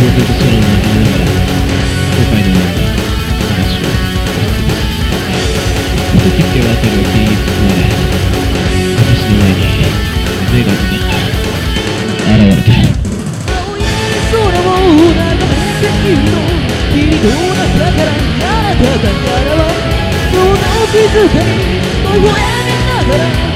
まだ僕と空を見ながら都会の中話をふとき手渡りを切り包まれ私の前に女神が現れた青い空を眺めているの君の中からあなただからはその静かに微笑みながら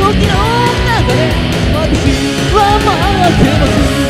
時の中で私は待ってます